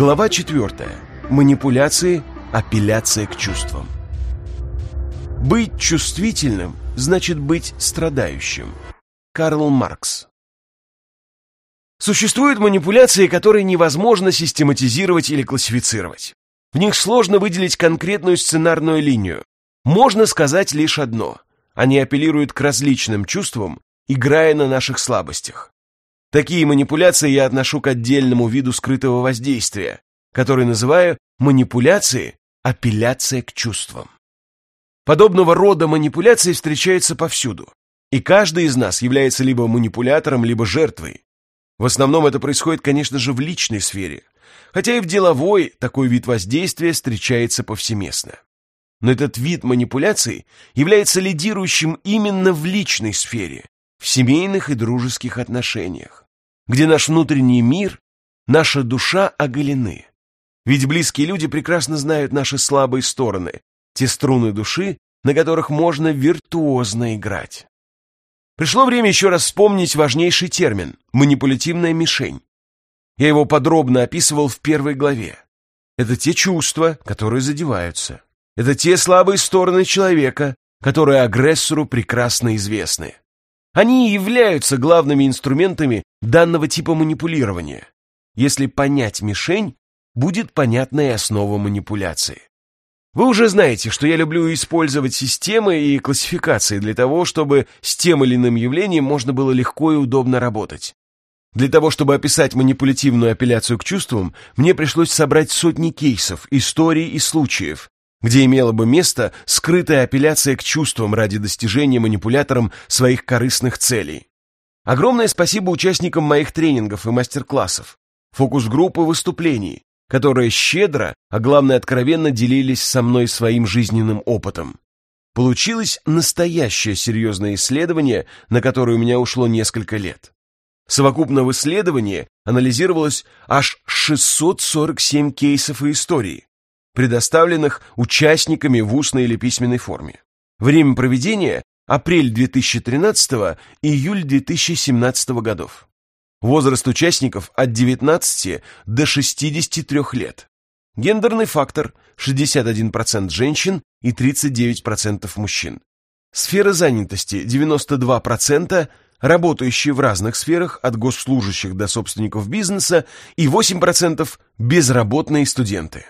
Глава 4. Манипуляции, апелляция к чувствам. Быть чувствительным значит быть страдающим. Карл Маркс. Существуют манипуляции, которые невозможно систематизировать или классифицировать. В них сложно выделить конкретную сценарную линию. Можно сказать лишь одно. Они апеллируют к различным чувствам, играя на наших слабостях. Такие манипуляции я отношу к отдельному виду скрытого воздействия, который называю манипуляции апелляция к чувствам. Подобного рода манипуляции встречаются повсюду, и каждый из нас является либо манипулятором, либо жертвой. В основном это происходит, конечно же, в личной сфере, хотя и в деловой такой вид воздействия встречается повсеместно. Но этот вид манипуляций является лидирующим именно в личной сфере, в семейных и дружеских отношениях, где наш внутренний мир, наша душа оголены. Ведь близкие люди прекрасно знают наши слабые стороны, те струны души, на которых можно виртуозно играть. Пришло время еще раз вспомнить важнейший термин – манипулятивная мишень. Я его подробно описывал в первой главе. Это те чувства, которые задеваются. Это те слабые стороны человека, которые агрессору прекрасно известны. Они и являются главными инструментами данного типа манипулирования. Если понять мишень, будет понятна и основа манипуляции. Вы уже знаете, что я люблю использовать системы и классификации для того, чтобы с тем или иным явлением можно было легко и удобно работать. Для того, чтобы описать манипулятивную апелляцию к чувствам, мне пришлось собрать сотни кейсов, историй и случаев, где имела бы место скрытая апелляция к чувствам ради достижения манипулятором своих корыстных целей. Огромное спасибо участникам моих тренингов и мастер-классов, фокус-группы выступлений, которые щедро, а главное откровенно делились со мной своим жизненным опытом. Получилось настоящее серьезное исследование, на которое у меня ушло несколько лет. Совокупно в исследовании анализировалось аж 647 кейсов и историй, предоставленных участниками в устной или письменной форме. Время проведения – апрель 2013 июль 2017 годов. Возраст участников от 19 до 63 лет. Гендерный фактор – 61% женщин и 39% мужчин. Сфера занятости – 92%, работающие в разных сферах от госслужащих до собственников бизнеса и 8% безработные студенты.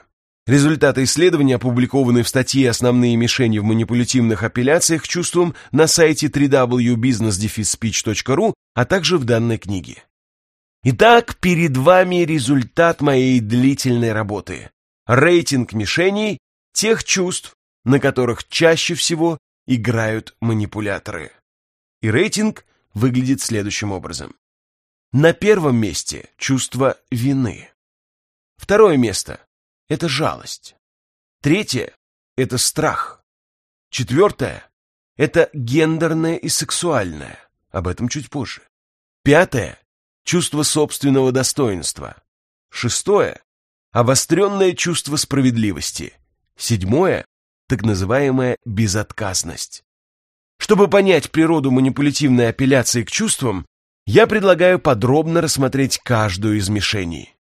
Результаты исследования опубликованы в статье «Основные мишени в манипулятивных апелляциях к чувствам» на сайте www.businessdefisspeech.ru, а также в данной книге. Итак, перед вами результат моей длительной работы. Рейтинг мишеней тех чувств, на которых чаще всего играют манипуляторы. И рейтинг выглядит следующим образом. На первом месте чувство вины. Второе место это жалость. Третье – это страх. Четвертое – это гендерное и сексуальное. Об этом чуть позже. Пятое – чувство собственного достоинства. Шестое – обостренное чувство справедливости. Седьмое – так называемая безотказность. Чтобы понять природу манипулятивной апелляции к чувствам, я предлагаю подробно рассмотреть каждую из мишеней.